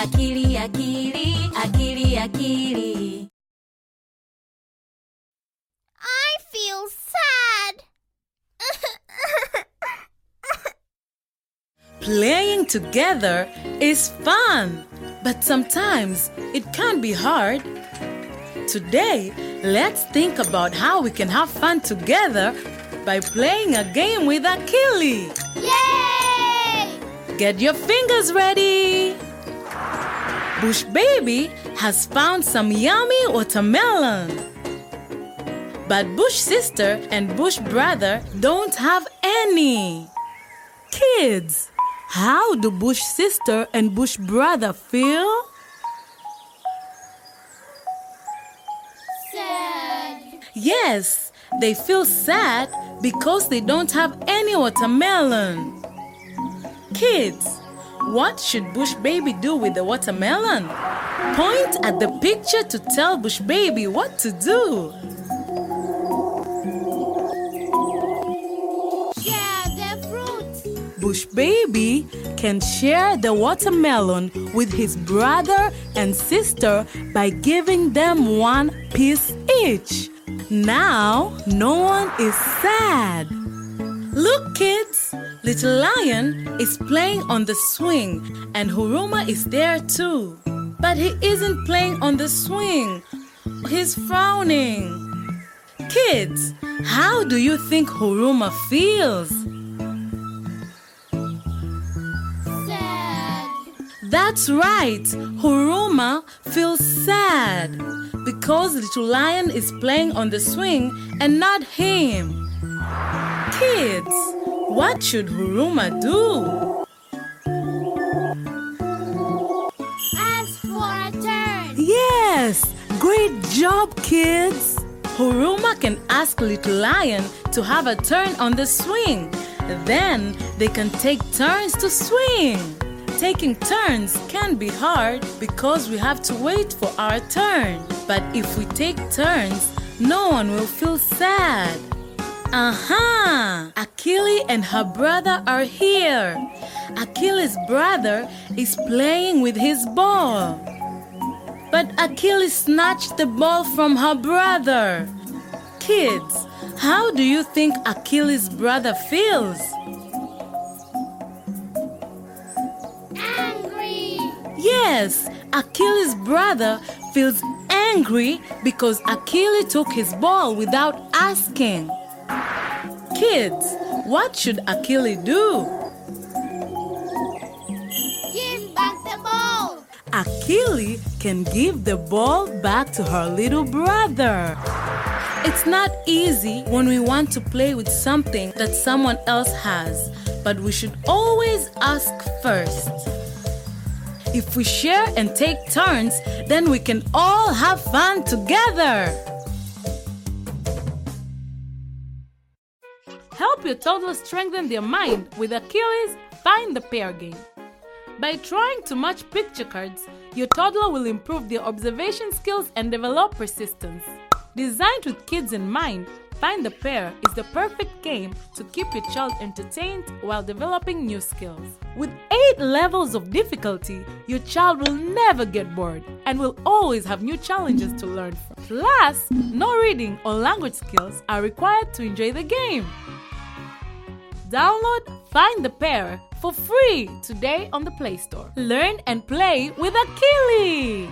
akili akili akili akili I feel sad. Playing together is fun, but sometimes it can be hard. Today, let's think about how we can have fun together by playing a game with Akili. Yay! Get your fingers ready. Bush Baby has found some yummy watermelon. But Bush sister and Bush brother don't have any. Kids, how do Bush sister and Bush brother feel? Sad. Yes, they feel sad because they don't have any watermelon. Kids, what should Bush Baby do with the watermelon? Point at the picture to tell Bush Baby what to do. Share the fruit. Bush Baby can share the watermelon with his brother and sister by giving them one piece each. Now, no one is sad. Look, kids! Little Lion is playing on the swing, and Huruma is there too. But he isn't playing on the swing, he's frowning. Kids, how do you think Huruma feels? Sad. That's right. Huruma feels sad because little lion is playing on the swing and not him. Kids, what should Huruma do? Ask for a turn. Yes, great job, kids. Huruma can ask little lion to have a turn on the swing. Then they can take turns to swing. Taking turns can be hard because we have to wait for our turn. But if we take turns, no one will feel sad. Aha! Akili and her brother are here. Akili's brother is playing with his ball. But Akili snatched the ball from her brother. Kids, how do you think Akili's brother feels? Angry. Yes, Akili's brother feels angry because Akili took his ball without asking. Kids, what should Akili do? Give back the ball. Akili can give the ball back to her little brother. It's not easy when we want to play with something that someone else has, but we should always ask first. If we share and take turns, then we can all have fun together. Help your toddler strengthen their mind with Akili's Find the Pair game. By trying to match picture cards, your toddler will improve their observation skills and develop persistence. Designed with kids in mind, Find the Pair is the perfect game to keep your child entertained while developing new skills. With 8 levels of difficulty, your child will never get bored and will always have new challenges to learn from. Plus, no reading or language skills are required to enjoy the game. Download Find the Pair for free today on the Play Store. Learn and play with Akili!